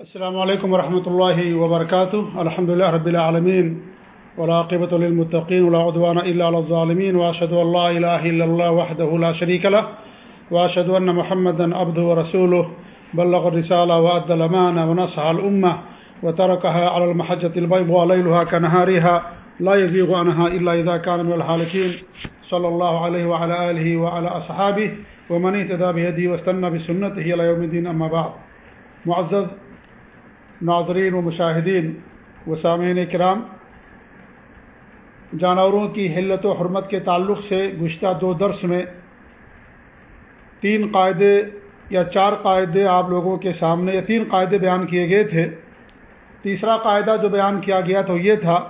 السلام علیکم ورحمۃ اللہ وبرکاتہ الحمد اللہ رب العالمین ولاقبۃ المطقین ولاعدوان اللہ الظالمین واشد اللہ الہ الا اللہ وحدہ لا شریک له. واشد ان محمد ابد و رسول بلغ الرسالة وأدى الأمانة ونصح الأمة. وتركها على المحجة البيضاء ليلها كنهارها. لا يزيغ عنها إلا إذا كان من الحالكين صلى الله عليه وعلى آله وعلى أصحابه. ومن اهتدى بهديه واستنى بسنته إلى يوم الدين أما بعد. معزز ناظرین و مشاہدین و سامعین کرام، جانوروں کی حلت و حرمت کے تعلق سے گزشتہ دو درس میں تین قاعدے یا چار قاعدے آپ لوگوں کے سامنے یا تین قاعدے بیان کیے گئے تھے۔ تیسرا قاعدہ جو بیان کیا گیا تو یہ تھا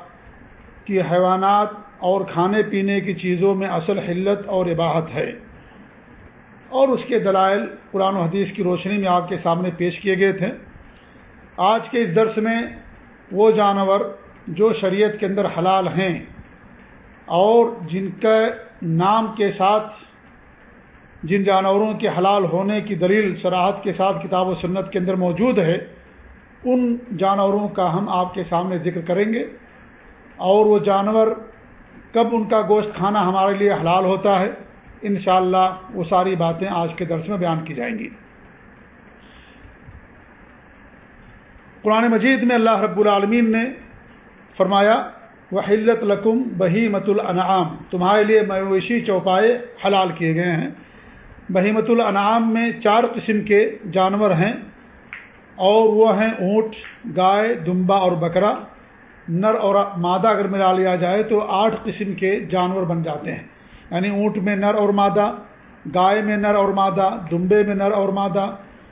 کہ حیوانات اور کھانے پینے کی چیزوں میں اصل حلت اور عباہت ہے۔ اور اس کے دلائل قرآن و حدیث کی روشنی میں آپ کے سامنے پیش کیے گئے تھے۔ آج کے اس درس میں وہ جانور جو شریعت کے اندر حلال ہیں اور جن کے نام کے ساتھ جن جانوروں کے حلال ہونے کی دلیل سراحت کے ساتھ کتاب و سنت کے اندر موجود ہے، ان جانوروں کا ہم آپ کے سامنے ذکر کریں گے۔ اور وہ جانور کب ان کا گوشت کھانا ہمارے لیے حلال ہوتا ہے، انشاءاللہ وہ ساری باتیں آج کے درس میں بیان کی جائیں گی۔ قرآن مجید میں اللہ رب العالمین نے فرمایا، وحلت لکم بہیمت الانعام تمہارے لیے مویشی چوپائے حلال کیے گئے ہیں۔ بہیمت الانعام میں چار قسم کے جانور ہیں۔ اور وہ ہیں اونٹ، گائے، دمبا اور بکرا۔ نر اور مادہ اگر ملا لیا جائے تو آٹھ قسم کے جانور بن جاتے ہیں۔ یعنی اونٹ میں نر اور مادہ، گائے میں نر اور مادہ، دمبے میں نر اور مادہ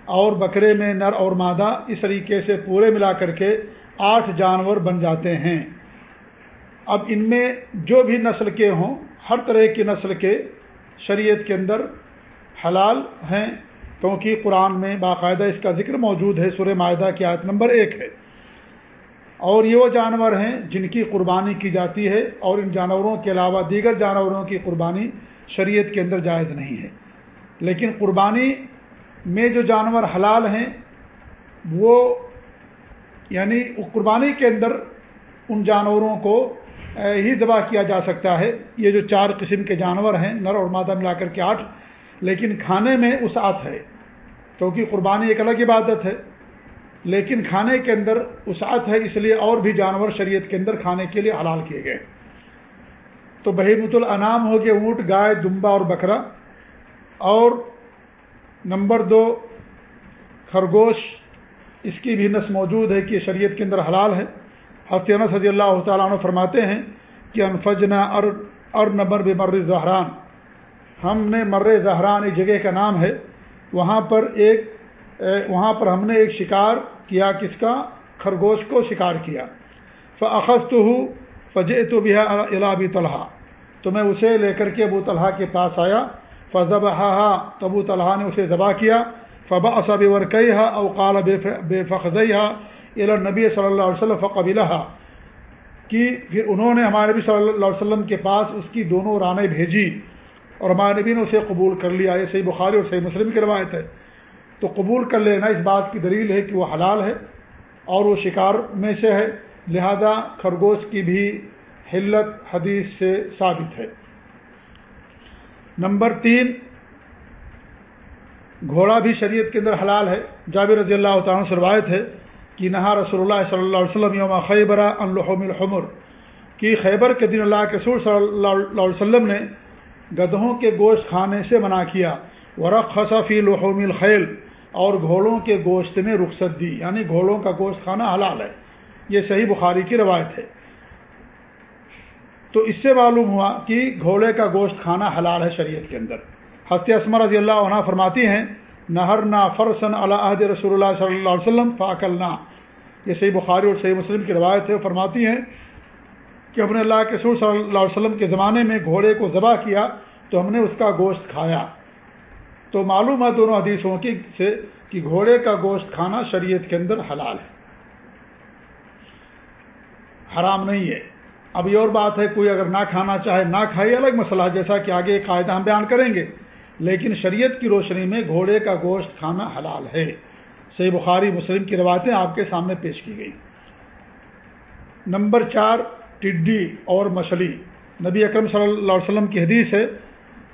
اور بکرے میں نر اور مادہ اس طریقے سے پورے ملا کر کے آٹھ جانور بن جاتے ہیں۔ اب ان میں جو بھی نسل کے ہوں، ہر طرح کی نسل کے شریعت کے اندر حلال ہیں، کیونکہ قرآن میں باقاعدہ اس کا ذکر موجود ہے، سورہ معاہدہ کی آیت نمبر ایک ہے۔ اور یہ وہ جانور ہیں جن کی قربانی کی جاتی ہے، اور ان جانوروں کے علاوہ دیگر جانوروں کی قربانی شریعت کے اندر جائز نہیں ہے۔ لیکن قربانی میں جو جانور حلال ہیں، وہ یعنی قربانی کے اندر ان جانوروں کو ہی ذبح کیا جا سکتا ہے۔ یہ جو چار قسم کے جانور ہیں، نر اور مادہ ملا کر کے آٹھ، لیکن کھانے میں وسعت ہے۔ کیونکہ قربانی ایک الگ عبادت ہے، لیکن کھانے کے اندر وسعت ہے، اس لیے اور بھی جانور شریعت کے اندر کھانے کے لیے حلال کیے گئے۔ تو بہیمت الانام ہو گئے، اونٹ، گائے، دمبا اور بکرا۔ اور نمبر دو، خرگوش، اس کی بھی نس موجود ہے کہ شریعت کے اندر حلال ہے۔ حسین صدی اللہ تعالیٰ عنہ فرماتے ہیں کہ انفجنا اور اور نبر بمر زہران۔ ہم نے مر زہران ایک جگہ کا نام ہے۔ وہاں پر ایک وہاں پر ہم نے ایک شکار کیا، کس کا؟ خرگوش کو شکار کیا۔ فخص تو ہوں فجے تو بھی الابی طلحہ۔ تو میں اسے لے کر کے ابو طلحہ کے پاس آیا۔ فضب تبو طلحہ نے اسے ذبح کیا فبا اصب ورقی ہا اوقال بے فخذی ہا نبی صلی اللہ علیہ وسلم فقبلہ کہ پھر انہوں نے ہمارے نبی صلی اللہ علیہ وسلم کے پاس اس کی دونوں رانیں بھیجی اور ہمارے نبی نے اسے قبول کر لیا۔ یہ صحیح بخاری اور صحیح مسلم کی روایت ہے۔ تو قبول کر لینا، اس بات کی دلیل ہے کہ وہ حلال ہے اور وہ شکار میں سے ہے۔ لہذا خرگوش کی بھی حلت حدیث سے ثابت ہے۔ نمبر تین، گھوڑا بھی شریعت کے اندر حلال ہے۔ جابر رضی اللہ تعالیٰ سے روایت ہے کہ نہا رسول اللہ صلی اللہ علیہ وسلم یوم خیبرہ الحم الحمر، کہ خیبر کے دن اللہ کے سور صلی اللہ علیہ وسلم نے گدھوں کے گوشت کھانے سے منع کیا۔ ورق خصفی لحوم الخیل اور گھوڑوں کے گوشت میں رخصت دی۔ یعنی گھوڑوں کا گوشت کھانا حلال ہے۔ یہ صحیح بخاری کی روایت ہے۔ تو اس سے معلوم ہوا کہ گھوڑے کا گوشت کھانا حلال ہے شریعت کے اندر۔ حضرت اسمر رضی اللہ عنہ فرماتی ہیں نہر نا فرسن عہد رسول اللہ صلی اللہ علیہ وسلم فاقل یہ صحیح بخاری اور صحیح مسلم کی روایت ہے۔ فرماتی ہیں کہ ہم نے اللہ کے سور صلی اللہ علیہ وسلم کے زمانے میں گھوڑے کو ذبح کیا تو ہم نے اس کا گوشت کھایا۔ تو معلوم ہے دونوں حدیثوں کی سے کہ گھوڑے کا گوشت کھانا شریعت کے اندر حلال ہے۔ حرام نہیں ہے۔ اب یہ اور بات ہے، کوئی اگر نہ کھانا چاہے، نہ کھائے، الگ مسئلہ، جیسا کہ آگے قاعدہ ہم بیان کریں گے۔ لیکن شریعت کی روشنی میں گھوڑے کا گوشت کھانا حلال ہے۔ صحیح بخاری مسلم کی روایتیں آپ کے سامنے پیش کی گئی نمبر چار، ٹڈی اور مچھلی۔ نبی اکرم صلی اللہ علیہ وسلم کی حدیث ہے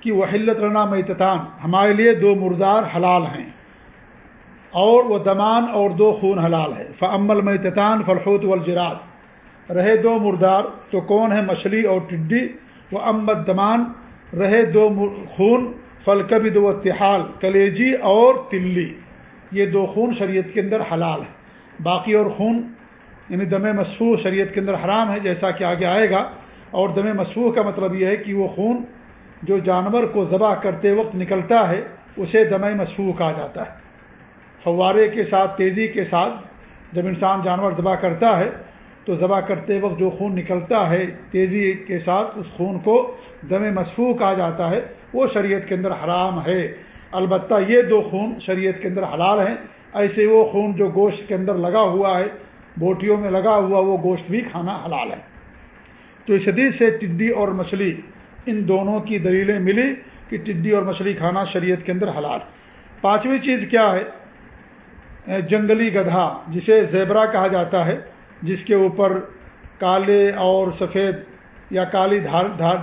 کہ وہ رنا میتتان ہمارے لیے دو مردار حلال ہیں اور وہ دمان اور دو خون حلال ہے فعمل میتتان فلحوت والجرات رہے دو مردار تو کون ہے مچھلی اور ٹڈی؟ وہ امت دمان، رہے دو خون فلکبد و تحال، کلیجی اور تلی۔ یہ دو خون شریعت کے اندر حلال ہے باقی اور خون یعنی دم مصفوح شریعت کے اندر حرام ہے جیسا کہ آگے آئے گا۔ اور دم مصفوح کا مطلب یہ ہے کہ وہ خون جو جانور کو ذبح کرتے وقت نکلتا ہے، اسے دم مصفوح کہا جاتا ہے۔ فوارے کے ساتھ، تیزی کے ساتھ جب انسان جانور ذبح کرتا ہے تو ذبح کرتے وقت جو خون نکلتا ہے تیزی کے ساتھ اس خون کو دم مصفوح کہا جاتا ہے، وہ شریعت کے اندر حرام ہے۔ البتہ یہ دو خون شریعت کے اندر حلال ہیں۔ ایسے وہ خون جو گوشت کے اندر لگا ہوا ہے، بوٹیوں میں لگا ہوا وہ گوشت بھی کھانا حلال ہے۔ تو اس حدیث سے ٹڈی اور مچھلی ان دونوں کی دلیلیں ملی کہ ٹڈی اور مچھلی کھانا شریعت کے اندر حلال۔ پانچویں چیز کیا ہے؟ جنگلی گدھا، جسے زیبرا کہا جاتا ہے۔ جس کے اوپر کالے اور سفید یا کالی دھار دھار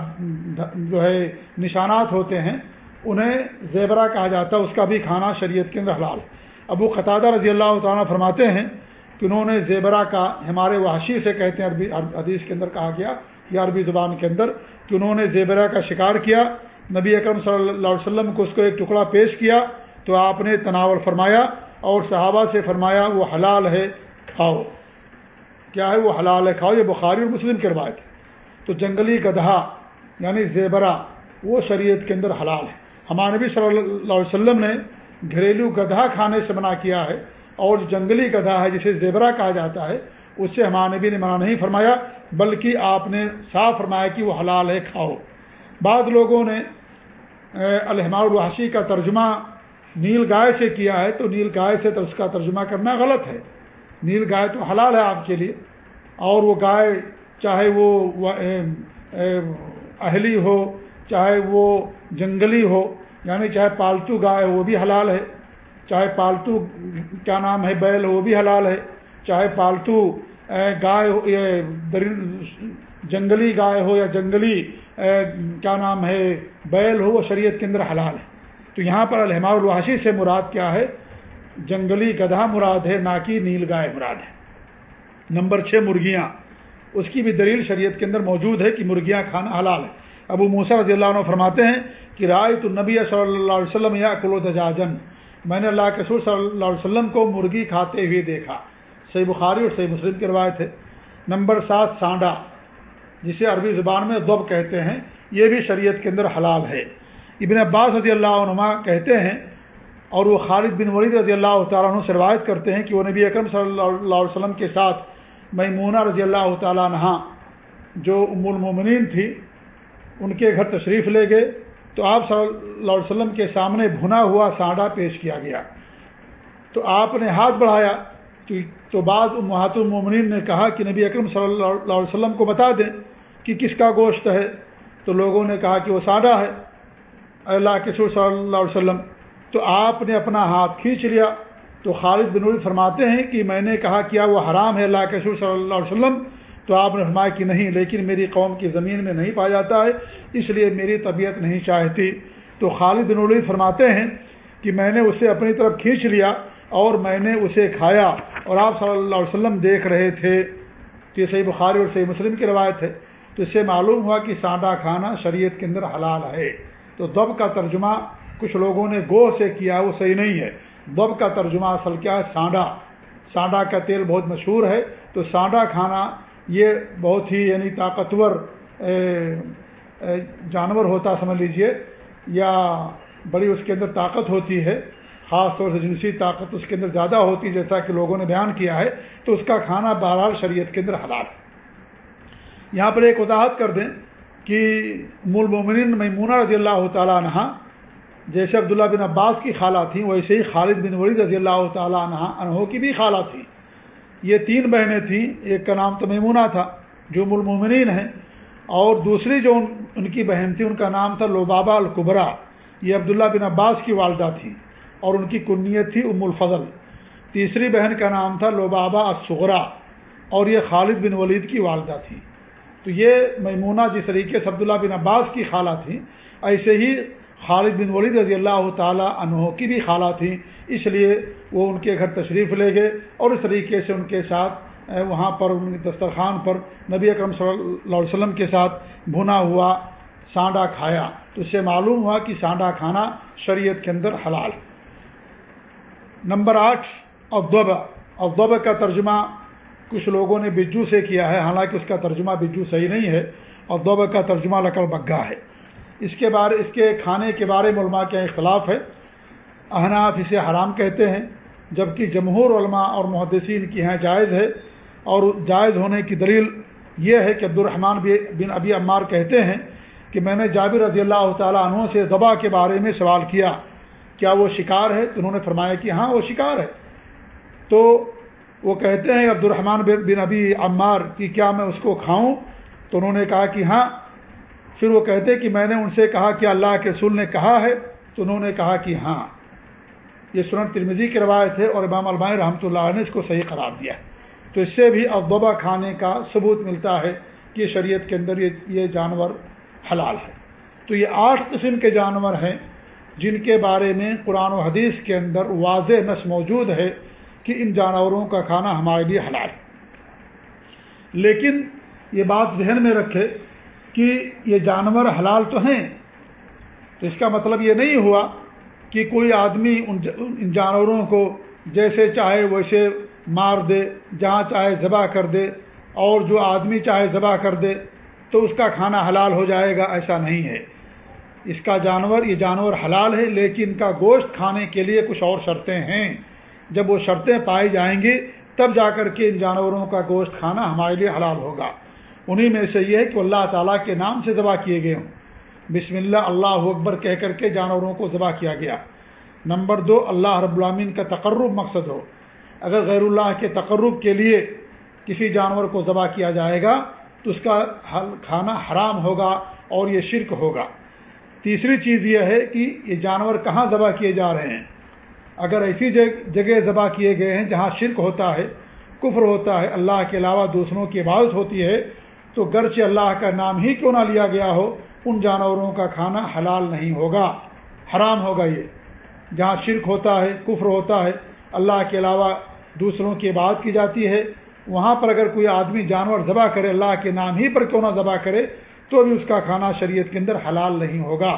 جو ہے، نشانات ہوتے ہیں، انہیں زیبرا کہا جاتا ہے، اس کا بھی کھانا شریعت کے اندر حلال ابو قطادہ رضی اللہ تعالیٰ فرماتے ہیں کہ انہوں نے زیبرا کا ہمارے وحشی سے کہتے ہیں، عربی، حدیث کے اندر کہا گیا، یا عربی زبان کے اندر، کہ انہوں نے زیبرا کا شکار کیا، نبی اکرم صلی اللہ علیہ وسلم کو اس کو ایک ٹکڑا پیش کیا، تو آپ نے تناول فرمایا اور صحابہ سے فرمایا، وہ حلال ہے، کھاؤ۔ کیا ہے وہ حلال ہے؟ کھاؤ، یہ بخاری اور مسلم کی روایت ہے۔ تو جنگلی گدھا یعنی زیبرا وہ شریعت کے اندر حلال ہے۔ ہمارے نبی صلی اللہ علیہ وسلم نے گھریلو گدھا کھانے سے منع کیا ہے اور جنگلی گدھا ہے، جسے زیبرا کہا جاتا ہے، اس سے ہمارے نبی نے منع نہیں فرمایا، بلکہ آپ نے صاف فرمایا کہ وہ حلال ہے، کھاؤ۔ بعض لوگوں نے الحماء الوحشی کا ترجمہ نیل گائے سے کیا ہے، تو نیل گائے سے تو اس کا ترجمہ کرنا غلط ہے۔ نیل گائے تو حلال ہے آپ کے لیے، اور وہ گائے چاہے وہ اہلی ہو، چاہے وہ جنگلی ہو یعنی چاہے پالتو گائے وہ بھی حلال ہے، چاہے پالتو، کیا نام ہے، بیل وہ بھی حلال ہے، چاہے پالتو گائے جنگلی گائے ہو یا جنگلی کیا نام ہے، بیل ہو، وہ شریعت کے اندر حلال ہے۔ تو یہاں پر الحماء الوحشی سے مراد کیا ہے؟ جنگلی گدھا مراد ہے نہ کہ نیل گائے مراد ہے۔ نمبر چھ، مرغیاں۔ اس کی بھی دلیل شریعت کے اندر موجود ہے کہ مرغیاں کھانا حلال ہے۔ ابو موسا رضی اللہ عنہ فرماتے ہیں کہ رائے تو نبی صلی اللہ علیہ وسلم یا کلو دجاجن میں نے اللہ کے سور صلی اللہ علیہ وسلم کو مرغی کھاتے ہوئے دیکھا۔ صحیح بخاری اور صحیح مسلم کی روایت ہے۔ نمبر سات، سانڈا۔ جسے عربی زبان میں دب کہتے ہیں، یہ بھی شریعت کے اندر حلال ہے۔ ابن عباس رضی اللہ عنما کہتے ہیں اور وہ خالد بن ولید رضی اللہ تعالیٰ عنہ سے روایت کرتے ہیں کہ وہ نبی اکرم صلی اللہ علیہ وسلم کے ساتھ میمونہ رضی اللہ تعالیٰ عنہ جو ام المومنین تھی، ان کے گھر تشریف لے گئے تو آپ صلی اللہ علیہ وسلم کے سامنے بھنا ہوا سانڈا پیش کیا گیا۔ تو آپ نے ہاتھ بڑھایا تو بعض محات المومنین نے کہا کہ نبی اکرم صلی اللہ علیہ وسلم کو بتا دیں کہ کس کا گوشت ہے۔ تو لوگوں نے کہا کہ وہ سانڈا ہے۔ اللہ کے صلی اللہ علیہ وسلم تو آپ نے اپنا ہاتھ کھینچ لیا۔ تو خالد بن علی فرماتے ہیں کہ میں نے کہا کیا وہ حرام ہے اللہ کے سر صلی اللہ علیہ وسلم۔ تو آپ نے فرمایا کہ نہیں، لیکن میری قوم کی زمین میں نہیں پایا جاتا ہے، اس لیے میری طبیعت نہیں چاہتی۔ تو خالد بن علی فرماتے ہیں کہ میں نے اسے اپنی طرف کھینچ لیا اور میں نے اسے کھایا۔ اور آپ صلی اللہ علیہ وسلم دیکھ رہے تھے۔ کہ صحیح بخاری اور صحیح مسلم کی روایت ہے۔ تو اس سے معلوم ہوا کہ سانڈا کھانا شریعت کے اندر حلال ہے۔ تو دب کا ترجمہ کچھ لوگوں نے گوہ سے کیا، وہ صحیح نہیں ہے۔ دب کا ترجمہ اصل کیا ہے؟ سانڈا۔ سانڈا کا تیل بہت مشہور ہے۔ تو سانڈا کھانا یہ بہت ہی یعنی طاقتور جانور ہوتا سمجھ لیجیے، یا بڑی اس کے اندر طاقت ہوتی ہے۔ خاص طور سے جنسی طاقت اس کے اندر زیادہ ہوتی ہے، جیسا کہ لوگوں نے بیان کیا ہے، تو اس کا کھانا بہرحال شریعت کے اندر حلال یہاں پر ایک وضاحت کر دیں کہ مول مومنین میمونہ رضی اللہ تعالیٰ عنہ جیسے عبداللہ بن عباس کی خالہ تھیں، ویسے ہی خالد بن ولید رضی اللہ تعالیٰ عنہ انہوں کی بھی خالہ تھیں۔ یہ تین بہنیں تھیں، ایک کا نام تو میمونہ تھا جو ملمومنین ہیں۔ اور دوسری جو ان کی بہن تھی، ان کا نام تھا لوبابا القبرا یہ عبداللہ بن عباس کی والدہ تھی اور ان کی کنیت تھی ام الفضل۔ تیسری بہن کا نام تھا لوبابا الصغرا اور یہ خالد بن ولید کی والدہ تھی تو یہ میمونہ جس طریقے سے عبداللہ بن عباس کی خالہ تھیں، ایسے ہی خالد بن ولید رضی اللہ تعالیٰ عنہ کی بھی خالہ تھیں، اس لیے وہ ان کے گھر تشریف لے گئے اور اس طریقے سے ان کے ساتھ وہاں پر، ان دسترخوان پر نبی اکرم صلی اللہ علیہ وسلم کے ساتھ بھنا ہوا سانڈا کھایا۔ تو اس سے معلوم ہوا کہ سانڈا کھانا شریعت کے اندر حلال۔ نمبر آٹھ ابدب ابدب کا ترجمہ کچھ لوگوں نے بجو سے کیا ہے، حالانکہ اس کا ترجمہ بجو صحیح نہیں ہے۔ اور کا ترجمہ لکڑ بگا ہے۔ اس کے بارے اس کے کھانے کے بارے میں علماء کے اختلاف ہے۔ احناف اسے حرام کہتے ہیں، جبکہ جمہور علماء اور محدثین کی ہیں جائز ہے۔ اور جائز ہونے کی دلیل یہ ہے کہ عبد الرحمٰن بن ابی عمار کہتے ہیں کہ میں نے جابر رضی اللہ تعالیٰ عنہ سے دبا کے بارے میں سوال کیا کیا وہ شکار ہے؟ تو انہوں نے فرمایا کہ ہاں وہ شکار ہے۔ تو وہ کہتے ہیں عبد الرحمٰن بن ابی عمار کہ کیا میں اس کو کھاؤں؟ تو انہوں نے کہا کہ ہاں پھر وہ کہتے کہ میں نے ان سے کہا کہ اللہ کے رسول نے کہا ہے تو انہوں نے کہا کہ ہاں۔ یہ سنن ترمیزی کی روایت ہے اور امام علماء رحمۃ اللہ نے اس کو صحیح قرار دیا ہے۔ تو اس سے بھی ابوبا کھانے کا ثبوت ملتا ہے کہ شریعت کے اندر یہ جانور حلال ہے۔ تو یہ آٹھ قسم کے جانور ہیں جن کے بارے میں قرآن و حدیث کے اندر واضح نس موجود ہے کہ ان جانوروں کا کھانا ہمارے لیے حلال ہے۔ لیکن یہ بات ذہن میں رکھے کہ یہ جانور حلال تو ہیں۔ تو اس کا مطلب یہ نہیں ہوا کہ کوئی آدمی ان جانوروں کو جیسے چاہے ویسے مار دے، جہاں چاہے ذبح کر دے، اور جو آدمی چاہے ذبح کر دے، تو اس کا کھانا حلال ہو جائے گا، ایسا نہیں ہے۔ اس کا جانور، یہ جانور حلال ہے، لیکن ان کا گوشت کھانے کے لیے کچھ اور شرطیں ہیں۔ جب وہ شرطیں پائی جائیں گی، تب جا کر کے ان جانوروں کا گوشت کھانا ہمارے لیے حلال ہوگا۔ انہی میں سے یہ ہے کہ اللہ تعالیٰ کے نام سے ذبح کیے گئے ہوں۔ بسم اللہ اللہ اکبر کہہ کر کے جانوروں کو ذبح کیا گیا۔ نمبر دو، اللہ رب العامین کا تقرب مقصد ہو۔ اگر غیر اللہ کے تقرب کے لیے کسی جانور کو ذبح کیا جائے گا، تو اس کا کھانا حرام ہوگا اور یہ شرک ہوگا۔ تیسری چیز یہ ہے کہ یہ جانور کہاں ذبح کیے جا رہے ہیں۔ اگر ایسی جگہ ذبح کیے گئے ہیں جہاں شرک ہوتا ہے، کفر ہوتا ہے، اللہ کے علاوہ دوسروں کی عبادت ہوتی ہے تو گرچہ اللہ کا نام ہی کیوں نہ لیا گیا ہو، ان جانوروں کا کھانا حلال نہیں ہوگا، حرام ہوگا یہ۔ جہاں شرک ہوتا ہے، کفر ہوتا ہے، اللہ کے علاوہ دوسروں کی بات کی جاتی ہے، وہاں پر اگر کوئی آدمی جانور ذبح کرے، اللہ کے نام ہی پر کیوں نہ ذبح کرے، تو بھی اس کا کھانا شریعت کے اندر حلال نہیں ہوگا۔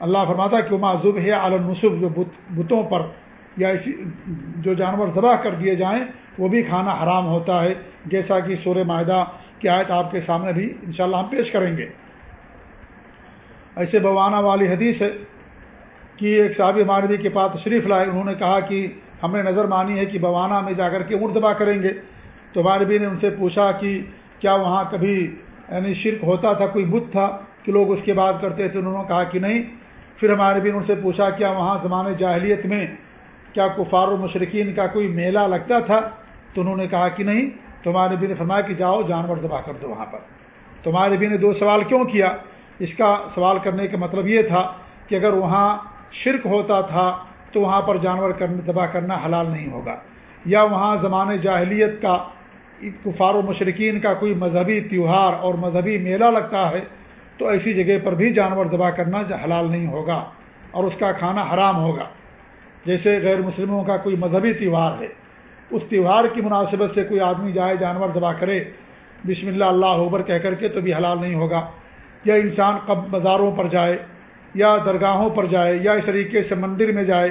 اللہ فرماتا کہ معذوب ہے عالم نصب جو بتوں پر یا اسی جو جانور ذبح کر دیے جائیں، وہ بھی کھانا حرام ہوتا ہے۔ جیسا کہ سور معاہدہ کی آیت آپ کے سامنے بھی انشاءاللہ ہم پیش کریں گے۔ ایسے بوانا والی حدیث ہے کہ ایک صحابی ماردی کے پاس تشریف لائے، انہوں نے کہا کہ ہم نے نظر مانی ہے کہ بوانا میں جا کر کے اونٹ دبا کریں گے۔ تو ماروی نے ان سے پوچھا کہ کیا وہاں کبھی یعنی شرک ہوتا تھا، کوئی بت تھا کہ لوگ اس کے بعد کرتے تھے؟ انہوں نے کہا کہ نہیں۔ پھر ہمارے بھی ان سے پوچھا کیا وہاں زمانے جاہلیت میں کیا کفار و مشرقین کا کوئی میلہ لگتا تھا؟ تو انہوں نے کہا کہ نہیں۔ تمہارے بھی نے فرمایا کہ جاؤ، جانور دبا کر دو وہاں پر۔ تمہارے بھی نے دو سوال کیوں کیا؟ اس کا سوال کرنے کا مطلب یہ تھا کہ اگر وہاں شرک ہوتا تھا تو وہاں پر جانور کرنے دبا کرنا حلال نہیں ہوگا۔ یا وہاں زمان جاہلیت کا، کفار و مشرقین کا کوئی مذہبی تیوہار اور مذہبی میلہ لگتا ہے تو ایسی جگہ پر بھی جانور ذبح کرنا حلال نہیں ہوگا اور اس کا کھانا حرام ہوگا۔ جیسے غیر مسلموں کا کوئی مذہبی تیوہار ہے۔ اس تیوہار کی مناسبت سے کوئی آدمی جائے، جانور ذبح کرے، بسم اللہ اللہ اکبر کہہ کر کے تو بھی حلال نہیں ہوگا۔ یا انسان کب بازاروں پر جائے، یا درگاہوں پر جائے، یا اس طریقے سے مندر میں جائے،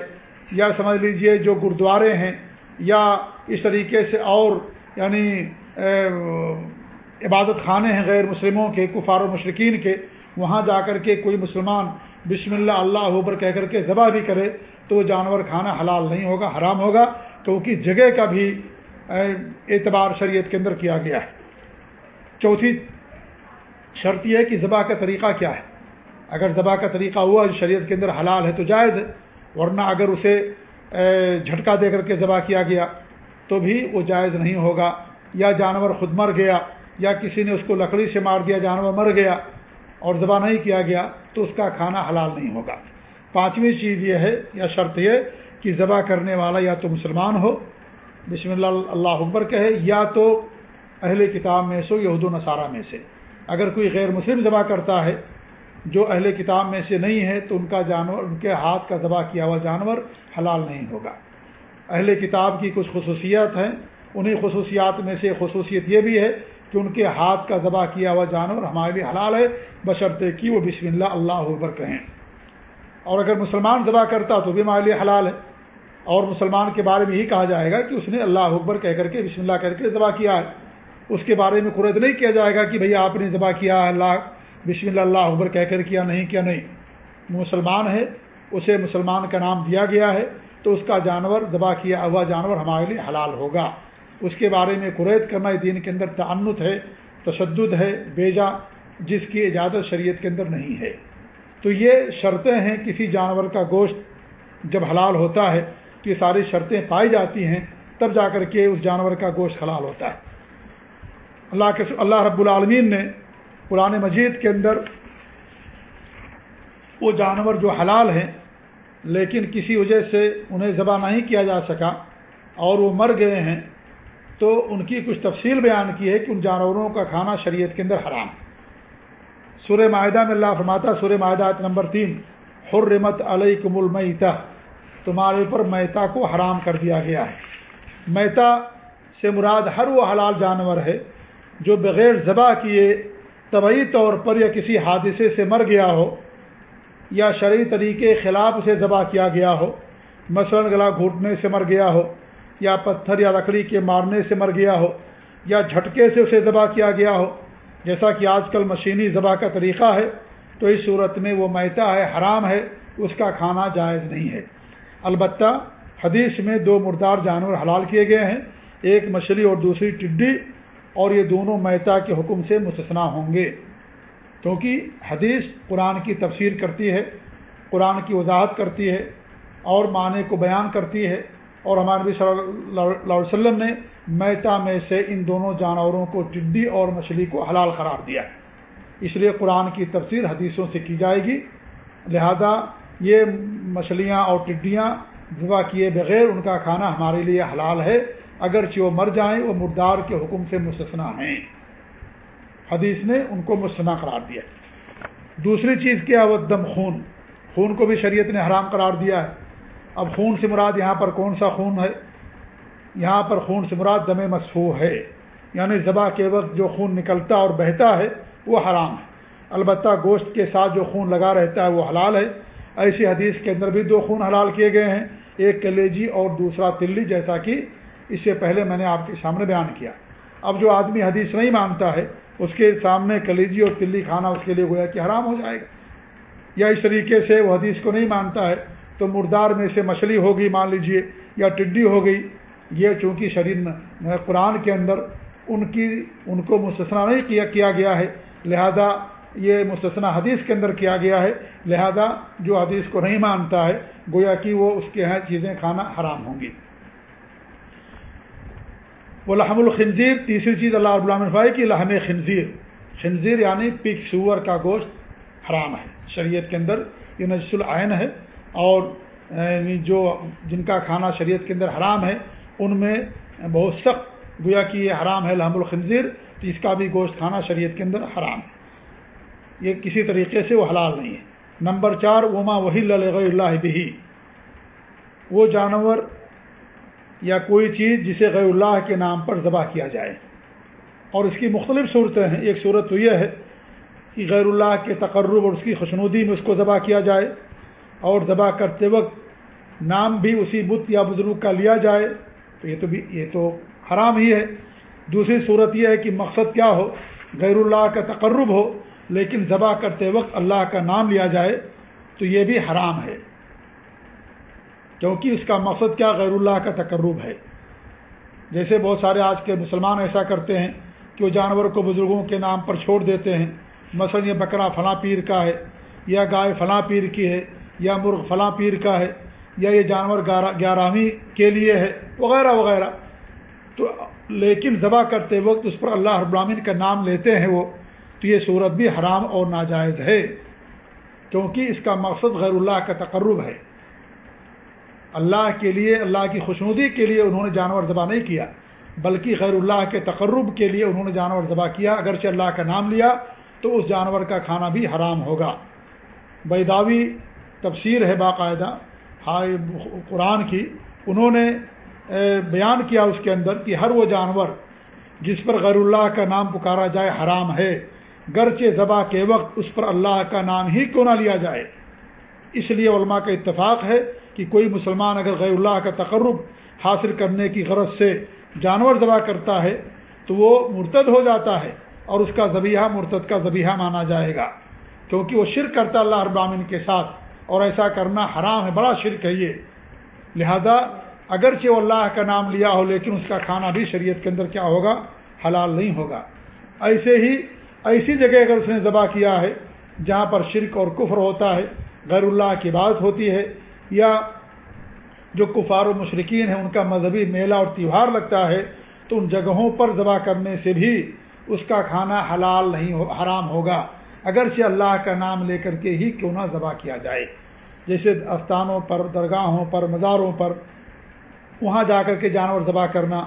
یا سمجھ لیجیے جو گرودوارے ہیں، یا اس طریقے سے اور یعنی عبادت خانے ہیں غیر مسلموں کے، کفار و مشرقین کے، وہاں جا کر کے کوئی مسلمان بسم اللہ اللہ اوبر کہہ کر کے ذبح بھی کرے تو وہ جانور کھانا حلال نہیں ہوگا، حرام ہوگا۔ کیونکہ جگہ کا بھی اعتبار شریعت کے اندر کیا گیا ہے۔ چوتھی شرط یہ ہے کہ ذبح کا طریقہ کیا ہے۔ اگر ذبح کا طریقہ ہوا شریعت کے اندر حلال ہے تو جائز ہے، ورنہ اگر اسے جھٹکا دے کر کے ذبح کیا گیا تو بھی وہ جائز نہیں ہوگا۔ یا جانور خود مر گیا، یا کسی نے اس کو لکڑی سے مار دیا، جانور مر گیا اور ذبح نہیں کیا گیا تو اس کا کھانا حلال نہیں ہوگا۔ پانچویں چیز یہ ہے، یا شرط یہ کہ ذبح کرنے والا یا تو مسلمان ہو، بسم اللہ اللہ اکبر کہے، یا تو اہل کتاب میں سے، یہود و نصارہ میں سے۔ اگر کوئی غیر مسلم ذبح کرتا ہے، جو اہل کتاب میں سے نہیں ہے، تو ان کا جانور، ان کے ہاتھ کا ذبح کیا ہوا جانور حلال نہیں ہوگا۔ اہل کتاب کی کچھ خصوصیات ہیں۔ انہیں خصوصیات میں سے خصوصیت یہ بھی ہے کہ ان کے ہاتھ کا ذبح کیا ہوا جانور ہمارے لیے حلال ہے۔ بشرطے کی وہ بسم اللہ اللہ اکبر کہیں۔ اور اگر مسلمان ذبح کرتا تو بھی ہمارے لیے حلال ہے۔ اور مسلمان کے بارے میں یہی کہا جائے گا کہ اس نے اللہ اکبر کہہ کر کے بسم اللہ کر کے ذبح کیا ہے۔ اس کے بارے میں قرد نہیں کیا جائے گا کہ بھئی آپ نے ذبح کیا ہے، اللہ بسم اللہ اللہ اکبر کہہ کر کیا نہیں کیا نہیں۔ مسلمان ہے، اسے مسلمان کا نام دیا گیا ہے، تو اس کا جانور ذبح کیا ہوا جانور ہمارے لیے حلال ہوگا۔ اس کے بارے میں قریت کرنا دین کے اندر تعنت ہے، تشدد ہے بیجا جس کی اجازت شریعت کے اندر نہیں ہے۔ تو یہ شرطیں ہیں، کسی جانور کا گوشت جب حلال ہوتا ہے تو یہ ساری شرطیں پائی جاتی ہیں، تب جا کر کے اس جانور کا گوشت حلال ہوتا ہے۔ اللہ کے اللہ رب العالمین نے قرآن مجید کے اندر وہ جانور جو حلال ہیں، لیکن کسی وجہ سے انہیں ذبح نہیں کیا جا سکا اور وہ مر گئے ہیں، تو ان کی کچھ تفصیل بیان کی ہے کہ ان جانوروں کا کھانا شریعت کے اندر حرام سورہ معاہدہ میں اللہ فرماتا سورہ معاہدہ نمبر تین، حرمت علیہ کم تمہارے اوپر میتا کو حرام کر دیا گیا ہے۔ میتا سے مراد ہر وہ حلال جانور ہے جو بغیر ذبح کیے طبعی طور پر یا کسی حادثے سے مر گیا ہو یا شرعی طریقے خلاف اسے ذبح کیا گیا ہو، مثلا گلا گھوٹنے سے مر گیا ہو یا پتھر یا لکڑی کے مارنے سے مر گیا ہو یا جھٹکے سے اسے ذبح کیا گیا ہو، جیسا کہ آج کل مشینی ذبح کا طریقہ ہے، تو اس صورت میں وہ میتا ہے، حرام ہے، اس کا کھانا جائز نہیں ہے۔ البتہ حدیث میں دو مردار جانور حلال کیے گئے ہیں، ایک مچھلی اور دوسری ٹڈی، اور یہ دونوں میتا کے حکم سے مستثنا ہوں گے۔ کیونکہ حدیث قرآن کی تفسیر کرتی ہے، قرآن کی وضاحت کرتی ہے، اور معنی کو بیان کرتی ہے۔ اور ہمارے نبی صلی اللہ علیہ وسلم نے میتا میں سے ان دونوں جانوروں کو ٹڈی اور مچھلی کو حلال قرار دیا۔ اس لیے قرآن کی تفسیر حدیثوں سے کی جائے گی۔ لہذا یہ مچھلیاں اور ٹڈیاں دعا کیے بغیر ان کا کھانا ہمارے لیے حلال ہے، اگرچہ وہ مر جائیں، وہ مردار کے حکم سے مستثنا ہیں۔ حدیث نے ان کو مستثنا قرار دیا۔ دوسری چیز کیا؟ وہ دم خون۔ خون کو بھی شریعت نے حرام قرار دیا ہے۔ اب خون سے مراد یہاں پر کون سا خون ہے؟ یہاں پر خون سے مراد دم مصفوع ہے۔ یعنی ذبح کے وقت جو خون نکلتا اور بہتا ہے، وہ حرام ہے۔ البتہ گوشت کے ساتھ جو خون لگا رہتا ہے، وہ حلال ہے۔ ایسی حدیث کے اندر بھی دو خون حلال کیے گئے ہیں، ایک کلیجی اور دوسرا تلی، جیسا کہ اس سے پہلے میں نے آپ کے سامنے بیان کیا۔ اب جو آدمی حدیث نہیں مانتا ہے، اس کے سامنے کلیجی اور تلی کھانا اس کے لیے گویا کہ حرام ہو جائے گا۔ یا اس طریقے سے وہ حدیث کو نہیں مانتا ہے، تو مردار میں سے مچھلی ہوگی مان لیجیے، یا ٹڈی ہو گئی۔ یہ چونکہ شریر قرآن کے اندر ان کی، ان کو مستثنا نہیں کیا کیا گیا ہے، لہذا یہ مستثنا حدیث کے اندر کیا گیا ہے، لہذا جو حدیث کو نہیں مانتا ہے، گویا کہ وہ اس کے یہاں چیزیں کھانا حرام ہوں گی۔ وہ لحم الخنزیر، تیسری چیز اللہ رب العالمین کی لحم خنزیر خنزیر یعنی پک سور کا گوشت حرام ہے۔ شریعت کے اندر یہ نجس العین ہے اور یعنی جو جن کا کھانا شریعت کے اندر حرام ہے، ان میں بہت سخت، گویا کہ یہ حرام ہے لحم الخنزیر، تو اس کا بھی گوشت کھانا شریعت کے اندر حرام ہے۔ یہ کسی طریقے سے وہ حلال نہیں ہے۔ نمبر چار، وما وہی اللہ بھی وہ جانور یا کوئی چیز جسے غیر اللہ کے نام پر ذبح کیا جائے۔ اور اس کی مختلف صورتیں ہیں۔ ایک صورت تو یہ ہے کہ غیر اللہ کے تقرب اور اس کی خوشنودی میں اس کو ذبح کیا جائے۔ اور ذبح کرتے وقت نام بھی اسی بت یا بزرگ کا لیا جائے۔ تو یہ تو بھی، یہ تو حرام ہی ہے۔ دوسری صورت یہ ہے کہ مقصد کیا ہو؟ غیر اللہ کا تقرب ہو۔ لیکن ذبح کرتے وقت اللہ کا نام لیا جائے تو یہ بھی حرام ہے۔ کیونکہ اس کا مقصد کیا؟ غیر اللہ کا تقرب ہے۔ جیسے بہت سارے آج کے مسلمان ایسا کرتے ہیں کہ وہ جانور کو بزرگوں کے نام پر چھوڑ دیتے ہیں۔ مثلا یہ بکرا فلاں پیر کا ہے، یا گائے فلاں پیر کی ہے، یا مرغ فلاں پیر کا ہے، یا یہ جانور گیارہویں کے لیے ہے، وغیرہ وغیرہ۔ تو لیکن ذبح کرتے وقت اس پر اللہ ابرامین کا نام لیتے ہیں وہ۔ تو یہ صورت بھی حرام اور ناجائز ہے، کیونکہ اس کا مقصد غیر اللہ کا تقرب ہے۔ اللہ کے لیے، اللہ کی خوشنودی کے لیے انہوں نے جانور ذبح نہیں کیا، بلکہ غیر اللہ کے تقرب کے لیے انہوں نے جانور ذبح کیا۔ اگرچہ اللہ کا نام لیا، تو اس جانور کا کھانا بھی حرام ہوگا۔ بیداوی تفسیر ہے باقاعدہ، ہائے قرآن کی۔ انہوں نے بیان کیا اس کے اندر کہ ہر وہ جانور جس پر غیر اللہ کا نام پکارا جائے حرام ہے۔ گرچہ ذبح کے وقت اس پر اللہ کا نام ہی کیوں نہ لیا جائے۔ اس لیے علماء کا اتفاق ہے کہ کوئی مسلمان اگر غیر اللہ کا تقرب حاصل کرنے کی غرض سے جانور ذبح کرتا ہے تو وہ مرتد ہو جاتا ہے اور اس کا ذبیحہ مرتد کا ذبیحہ مانا جائے گا۔ کیونکہ وہ شرک کرتا اللہ ابامن کے ساتھ اور ایسا کرنا حرام ہے، بڑا شرک ہے یہ۔ لہذا اگرچہ وہ اللہ کا نام لیا ہو لیکن اس کا کھانا بھی شریعت کے اندر کیا ہوگا؟ حلال نہیں ہوگا۔ ایسے ہی ایسی جگہ اگر اس نے ذبح کیا ہے جہاں پر شرک اور کفر ہوتا ہے، غیر اللہ کی بات ہوتی ہے، یا جو کفار و مشرقین ہیں، ان کا مذہبی میلہ اور تیوہار لگتا ہے، تو ان جگہوں پر ذبح کرنے سے بھی اس کا کھانا حلال نہیں ہو، حرام ہوگا۔ اگرچہ اللہ کا نام لے کر کے ہی کیوں نہ ذبح کیا جائے۔ جیسے استانوں پر، درگاہوں پر، مزاروں پر، وہاں جا کر کے جانور ذبح کرنا،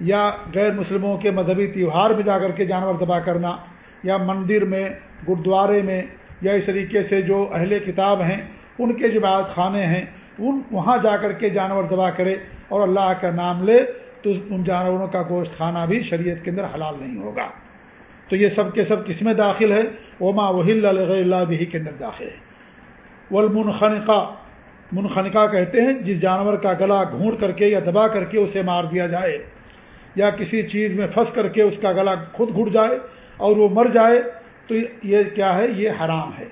یا غیر مسلموں کے مذہبی تیوہار میں جا کر کے جانور ذبح کرنا یا مندر میں گرودوارے میں یا اس طریقے سے جو اہل کتاب ہیں، ان کے جو بات خانے ہیں، ان وہاں جا کر کے جانور ذبح کرے اور اللہ کا نام لے، تو ان جانوروں کا گوشت کھانا بھی شریعت کے اندر حلال نہیں ہوگا۔ تو یہ سب کے سب کس میں داخل ہے اوما وہی اللہ بھی کے اندر داخل ہے والمنخنقہ منخنقہ کہتے ہیں، جس جانور کا گلا گھونٹ کر کے یا دبا کر کے اسے مار دیا جائے، یا کسی چیز میں پھنس کر کے اس کا گلا خود گھٹ جائے اور وہ مر جائے تو یہ کیا ہے؟ یہ حرام ہے۔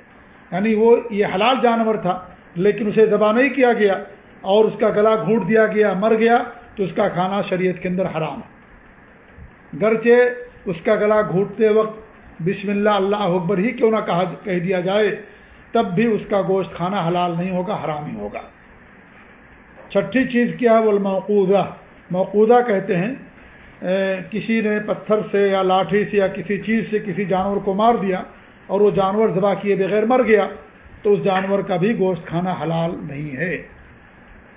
یعنی وہ یہ حلال جانور تھا، لیکن اسے دبا نہیں کیا گیا اور اس کا گلا گھونٹ دیا گیا، مر گیا تو اس کا کھانا شریعت کے اندر حرام ہے۔ گرچہ اس کا گلا گھونٹتے وقت بسم اللہ اللہ اکبر ہی کیوں نہ کہا، کہہ دیا جائے، تب بھی اس کا گوشت کھانا حلال نہیں ہوگا، حرام ہی ہوگا۔ چھٹی چیز کیا ہے؟ وہ موقودہ موقودہ کہتے ہیں کسی نے پتھر سے یا لاٹھی سے یا کسی چیز سے کسی جانور کو مار دیا اور وہ جانور ذبح کیے بغیر مر گیا، تو اس جانور کا بھی گوشت کھانا حلال نہیں ہے۔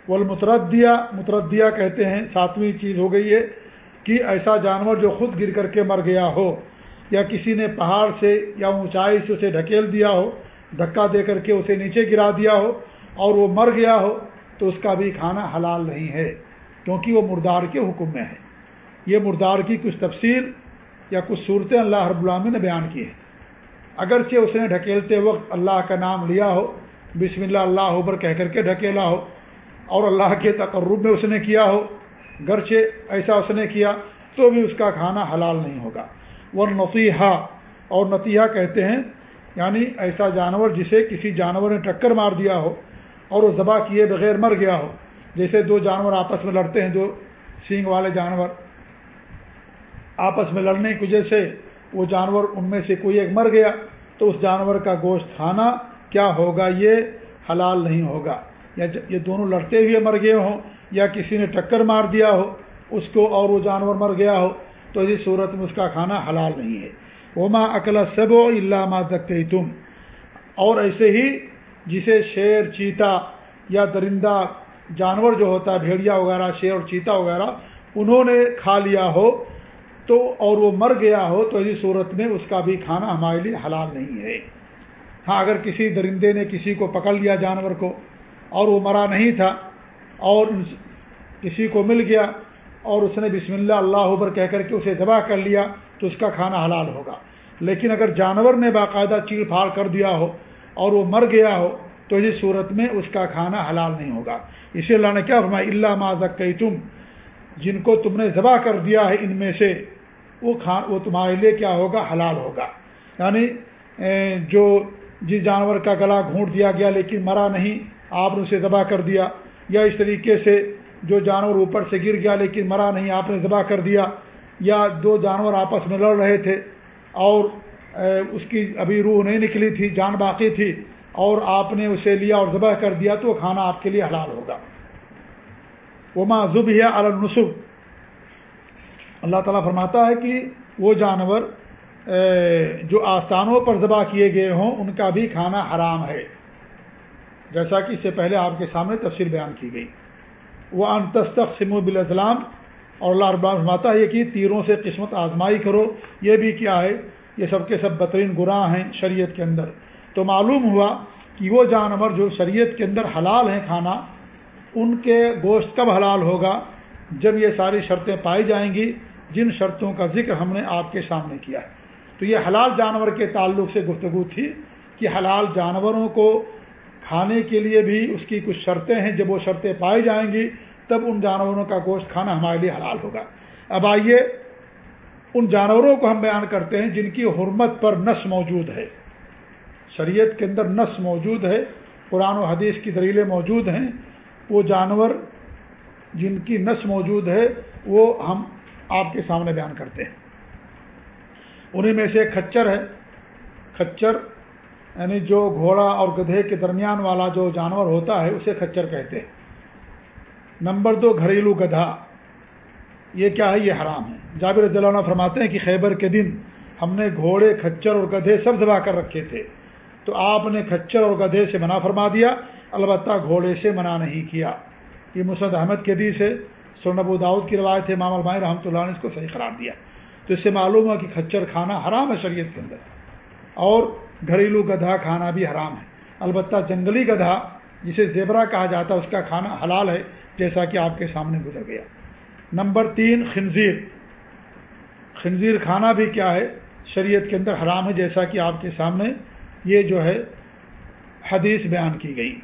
وہ متردیہ متردیہ کہتے ہیں، ساتویں چیز ہو گئی ہے کہ ایسا جانور جو خود گر کر کے مر گیا ہو، یا کسی نے پہاڑ سے یا اونچائی سے اسے ڈھکیل دیا ہو، دھکا دے کر کے اسے نیچے گرا دیا ہو اور وہ مر گیا ہو، تو اس کا بھی کھانا حلال نہیں ہے، کیونکہ وہ مردار کے حکم میں ہے۔ یہ مردار کی کچھ تفصیل یا کچھ صورتیں اللہ رب العامی نے بیان کی ہیں۔ اگرچہ اس نے ڈھکیلتے وقت اللہ کا نام لیا ہو، بسم اللہ اللہ اوبر کہہ کر کے ڈھکیلا ہو، اور اللہ کے تقرب میں اس نے کیا ہو، گرچہ ایسا اس نے کیا، تو بھی اس کا کھانا حلال نہیں ہوگا۔ وہ نصیحہ اور نتیحہ کہتے ہیں یعنی ایسا جانور جسے کسی جانور نے ٹکر مار دیا ہو اور وہ ذبح کیے بغیر مر گیا ہو۔ جیسے دو جانور آپس میں لڑتے ہیں، دو سینگ والے جانور۔ آپس میں لڑنے کی وجہ سے وہ جانور ان میں سے کوئی ایک مر گیا تو اس جانور کا گوشت کھانا کیا ہوگا؟ یہ حلال نہیں ہوگا۔ یا یہ دونوں لڑتے ہوئے مر گئے ہوں یا کسی نے ٹکر مار دیا ہو، اس کو اور وہ جانور مر گیا ہو، تو اسی صورت میں اس کا کھانا حلال نہیں ہے۔ وہ ماں اکلا سب و اللہ ماں تم اور ایسے ہی جسے شیر، چیتا یا درندہ جانور جو ہوتا ہے، بھیڑیا وغیرہ، شیر اور چیتا وغیرہ، انہوں نے کھا لیا ہو تو اور وہ مر گیا ہو تو اسی صورت میں اس کا بھی کھانا ہمارے لیے حلال نہیں ہے۔ ہاں اگر کسی درندے نے کسی کو پکڑ لیا جانور کو اور وہ مرا نہیں تھا اور کسی کو مل گیا اور اس نے بسم اللہ اللہ عبر کہہ کر کے اسے ذبح کر لیا تو اس کا کھانا حلال ہوگا۔ لیکن اگر جانور نے باقاعدہ چیڑ پھاڑ کر دیا ہو اور وہ مر گیا ہو تو اسی صورت میں اس کا کھانا حلال نہیں ہوگا۔ اسی اللہ نے کیا فرمایا اللہ ماضک تم جن کو تم نے ذبح کر دیا ہے ان میں سے وہ کھا، وہ تمہارے لیے کیا ہوگا؟ حلال ہوگا۔ یعنی جو جس جانور کا گلا گھونٹ دیا گیا لیکن مرا نہیں، آپ نے اسے ذبح کر دیا۔ یا اس طریقے سے جو جانور اوپر سے گر گیا لیکن مرا نہیں، آپ نے ذبح کر دیا۔ یا دو جانور آپس میں لڑ رہے تھے اور اس کی ابھی روح نہیں نکلی تھی، جان باقی تھی اور آپ نے اسے لیا اور ذبح کر دیا تو وہ کھانا آپ کے لیے حلال ہوگا۔ وہ ماں زب ہے النصب اللہ تعالیٰ فرماتا ہے کہ وہ جانور جو آستانوں پر ذبح کیے گئے ہوں، ان کا بھی کھانا حرام ہے۔ جیسا کہ اس سے پہلے آپ کے سامنے تفصیل بیان کی گئی۔ وہ انتستخم بالاسلام اور اللہ رب فرماتا ہے کہ تیروں سے قسمت آزمائی کرو۔ یہ بھی کیا ہے؟ یہ سب کے سب بہترین گناہ ہیں شریعت کے اندر۔ تو معلوم ہوا کہ وہ جانور جو شریعت کے اندر حلال ہیں کھانا، ان کے گوشت کب حلال ہوگا؟ جب یہ ساری شرطیں پائی جائیں گی جن شرطوں کا ذکر ہم نے آپ کے سامنے کیا ہے۔ تو یہ حلال جانور کے تعلق سے گفتگو تھی کہ حلال جانوروں کو کھانے کے لیے بھی اس کی کچھ شرطیں ہیں۔ جب وہ شرطیں پائی جائیں گی، تب ان جانوروں کا گوشت کھانا ہمارے لیے حلال ہوگا۔ اب آئیے، ان جانوروں کو ہم بیان کرتے ہیں جن کی حرمت پر نس موجود ہے۔ شریعت کے اندر نس موجود ہے، قرآن و حدیث کی دلیلیں موجود ہیں۔ وہ جانور جن کی نس موجود ہے، وہ ہم آپ کے سامنے بیان کرتے ہیں۔ انہیں میں سے ایک کھچر ہے۔ کھچر یعنی جو گھوڑا اور گدھے کے درمیان والا جو جانور ہوتا ہے، اسے کھچر کہتے ہیں۔ نمبر دو، گھریلو گدھا۔ یہ کیا ہے؟ یہ حرام ہے۔ جابر رضی اللہ عنہ فرماتے ہیں کہ خیبر کے دن ہم نے گھوڑے، کھچر اور گدھے سب دبا کر رکھے تھے۔ تو آپ نے کھچر اور گدھے سے منع فرما دیا۔ البتہ گھوڑے سے منع نہیں کیا۔ یہ مسد احمد کے دی سے ابو داود کی روایت ہے مام المائے رحمۃ اللہ نے اس کو صحیح قرار دیا۔ تو اس سے معلوم ہوا کہ کھچر کھانا حرام ہے شریعت کے اندر۔ اور گھریلو گدھا کھانا بھی حرام ہے۔ البتہ جنگلی گدھا، جسے زیبرا کہا جاتا ہے، اس کا کھانا حلال ہے، جیسا کہ آپ کے سامنے گزر گیا۔ نمبر تین، خنزیر۔ خنزیر کھانا بھی کیا ہے، شریعت کے اندر حرام ہے، جیسا کہ آپ کے سامنے یہ جو ہے حدیث بیان کی گئی۔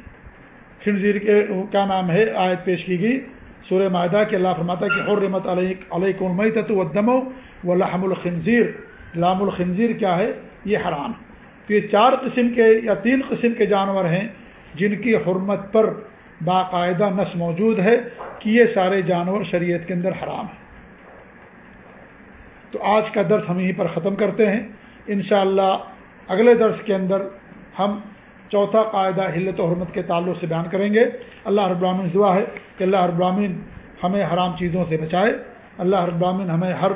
خنزیر کے کیا نام ہے، آیت پیش کی گئی۔ سورہ معدہ کے اللہ فرماتا کہ حرمت علیہ علیہ کو دم و لحم الخنزیر۔ لام الخنزیر کیا ہے؟ یہ حرام۔ تو یہ چار قسم کے یا تین قسم کے جانور ہیں جن کی حرمت پر باقاعدہ نس موجود ہے کہ یہ سارے جانور شریعت کے اندر حرام ہیں۔ تو آج کا درس ہم یہیں پر ختم کرتے ہیں۔ انشاءاللہ اگلے درس کے اندر ہم چوتھا قاعدہ حلت و حرمت کے تعلق سے بیان کریں گے۔ اللہ رب العالمین دعا ہے کہ اللہ رب العالمین ہمیں حرام چیزوں سے بچائے۔ اللہ رب العالمین ہمیں ہر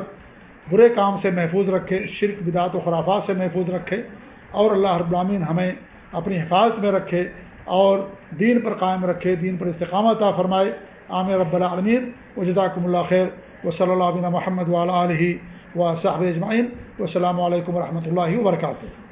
برے کام سے محفوظ رکھے، شرک، بدعت و خرافات سے محفوظ رکھے۔ اور اللہ رب العالمین ہمیں اپنی حفاظت میں رکھے اور دین پر قائم رکھے، دین پر استقامت فرمائے۔ عام رب العالمین۔ و جزاکم اللہ خیر۔ و صلی اللہ علیہ محمد علیہ و صاحب اجمعین۔ و السلام علیکم و رحمۃ اللہ وبرکاتہ۔